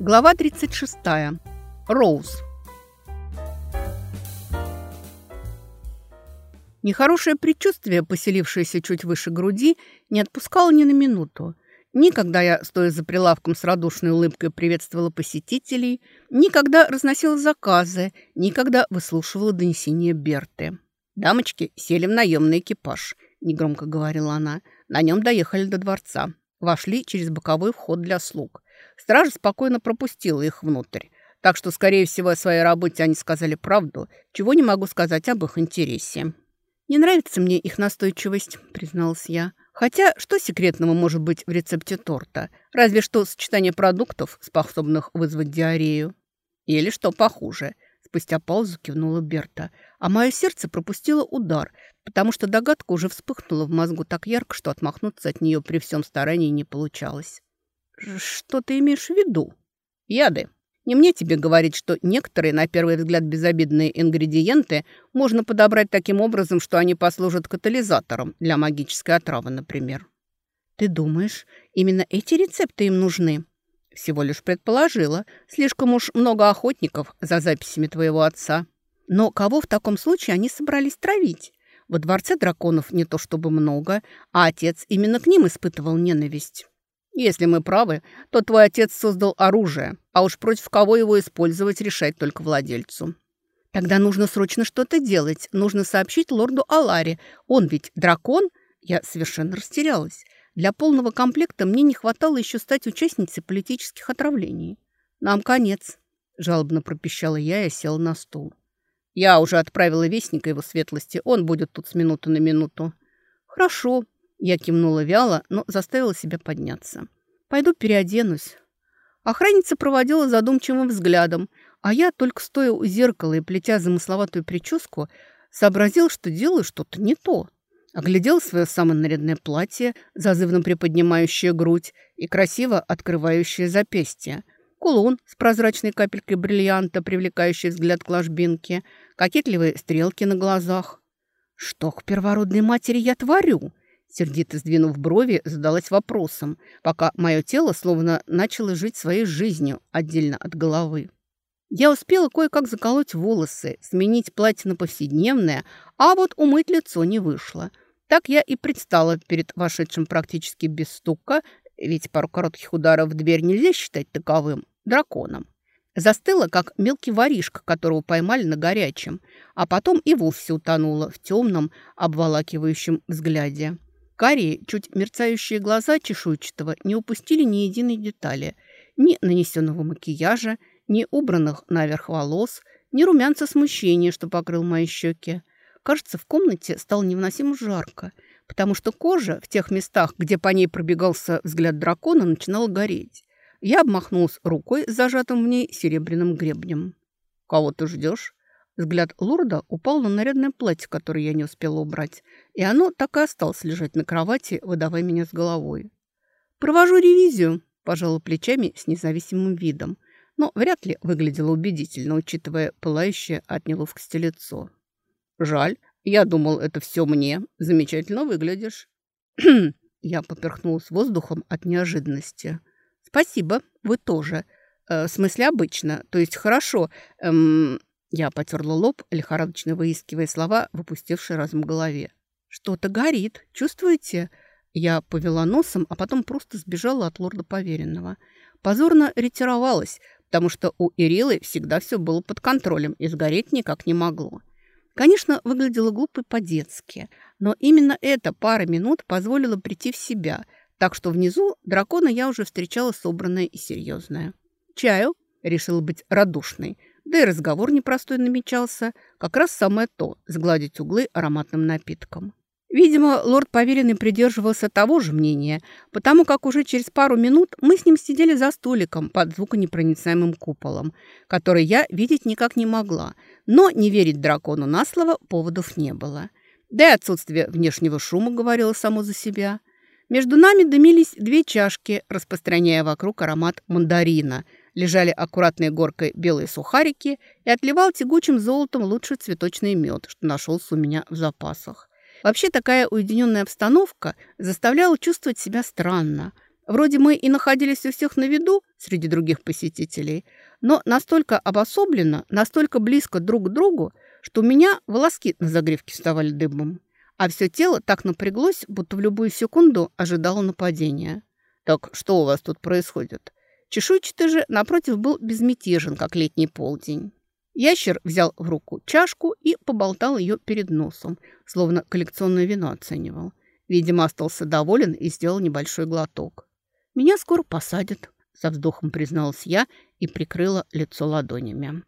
Глава 36. Роуз. Нехорошее предчувствие, поселившееся чуть выше груди, не отпускало ни на минуту. Никогда я, стоя за прилавком с радушной улыбкой, приветствовала посетителей, никогда разносила заказы, никогда выслушивала донесения Берты. «Дамочки сели в наемный экипаж», — негромко говорила она. «На нем доехали до дворца. Вошли через боковой вход для слуг. Стража спокойно пропустила их внутрь. Так что, скорее всего, о своей работе они сказали правду, чего не могу сказать об их интересе. «Не нравится мне их настойчивость», — призналась я. «Хотя, что секретного может быть в рецепте торта? Разве что сочетание продуктов, способных вызвать диарею. Или что похуже». Спустя паузу кивнула Берта. А мое сердце пропустило удар, потому что догадка уже вспыхнула в мозгу так ярко, что отмахнуться от нее при всем старании не получалось. «Что ты имеешь в виду?» «Яды. Не мне тебе говорить, что некоторые, на первый взгляд, безобидные ингредиенты можно подобрать таким образом, что они послужат катализатором для магической отравы, например». «Ты думаешь, именно эти рецепты им нужны?» «Всего лишь предположила. Слишком уж много охотников за записями твоего отца». «Но кого в таком случае они собрались травить?» Во дворце драконов не то чтобы много, а отец именно к ним испытывал ненависть. Если мы правы, то твой отец создал оружие, а уж против кого его использовать решать только владельцу. Тогда нужно срочно что-то делать. Нужно сообщить лорду Аларе. Он ведь дракон. Я совершенно растерялась. Для полного комплекта мне не хватало еще стать участницей политических отравлений. Нам конец, жалобно пропищала я и села на стул. Я уже отправила вестника его светлости. Он будет тут с минуты на минуту. Хорошо, я кивнула вяло, но заставила себя подняться. «Пойду переоденусь». Охранница проводила задумчивым взглядом, а я, только стоя у зеркала и плетя замысловатую прическу, сообразил, что делаю что-то не то. Оглядел свое самое нарядное платье, зазывно приподнимающее грудь и красиво открывающее запястье. Кулон с прозрачной капелькой бриллианта, привлекающий взгляд к ложбинке, кокетливые стрелки на глазах. «Что к первородной матери я творю?» Сердито сдвинув брови, задалась вопросом, пока мое тело словно начало жить своей жизнью отдельно от головы. Я успела кое-как заколоть волосы, сменить платье на повседневное, а вот умыть лицо не вышло. Так я и предстала перед вошедшим практически без стука, ведь пару коротких ударов в дверь нельзя считать таковым, драконом. Застыла, как мелкий воришка, которого поймали на горячем, а потом и вовсе утонула в темном, обволакивающем взгляде. Карие, чуть мерцающие глаза чешуйчатого не упустили ни единой детали. Ни нанесенного макияжа, ни убранных наверх волос, ни румянца смущения, что покрыл мои щеки. Кажется, в комнате стало невыносимо жарко, потому что кожа в тех местах, где по ней пробегался взгляд дракона, начинала гореть. Я обмахнулась рукой с зажатым в ней серебряным гребнем. «Кого ты ждешь?» Взгляд лорда упал на нарядное платье, которое я не успела убрать, и оно так и осталось лежать на кровати, выдавая меня с головой. «Провожу ревизию», – пожала плечами с независимым видом, но вряд ли выглядело убедительно, учитывая пылающее от неловкости лицо. «Жаль, я думал, это все мне. Замечательно выглядишь». Я поперхнулась воздухом от неожиданности. «Спасибо, вы тоже. Э, в смысле, обычно. То есть хорошо. Эм, я потерла лоб, лихорадочно выискивая слова, выпустившие разум в голове. «Что-то горит, чувствуете?» Я повела носом, а потом просто сбежала от лорда поверенного. Позорно ретировалась, потому что у Ирилы всегда все было под контролем и сгореть никак не могло. Конечно, выглядело глупо по-детски, но именно эта пара минут позволила прийти в себя, так что внизу дракона я уже встречала собранная и серьезная. «Чаю?» — решила быть радушной — да и разговор непростой намечался. Как раз самое то – сгладить углы ароматным напитком. Видимо, лорд поверенный придерживался того же мнения, потому как уже через пару минут мы с ним сидели за столиком под звуконепроницаемым куполом, который я видеть никак не могла, но не верить дракону на слово поводов не было. Да и отсутствие внешнего шума говорило само за себя. Между нами дымились две чашки, распространяя вокруг аромат мандарина – лежали аккуратной горкой белые сухарики и отливал тягучим золотом лучший цветочный мед, что нашелся у меня в запасах. Вообще такая уединенная обстановка заставляла чувствовать себя странно. Вроде мы и находились у всех на виду среди других посетителей, но настолько обособленно, настолько близко друг к другу, что у меня волоски на загривке вставали дыбом, а все тело так напряглось, будто в любую секунду ожидало нападения. «Так что у вас тут происходит?» Чешуйчатый же, напротив, был безмятежен, как летний полдень. Ящер взял в руку чашку и поболтал ее перед носом, словно коллекционное вино оценивал. Видимо, остался доволен и сделал небольшой глоток. «Меня скоро посадят», — со вздохом призналась я и прикрыла лицо ладонями.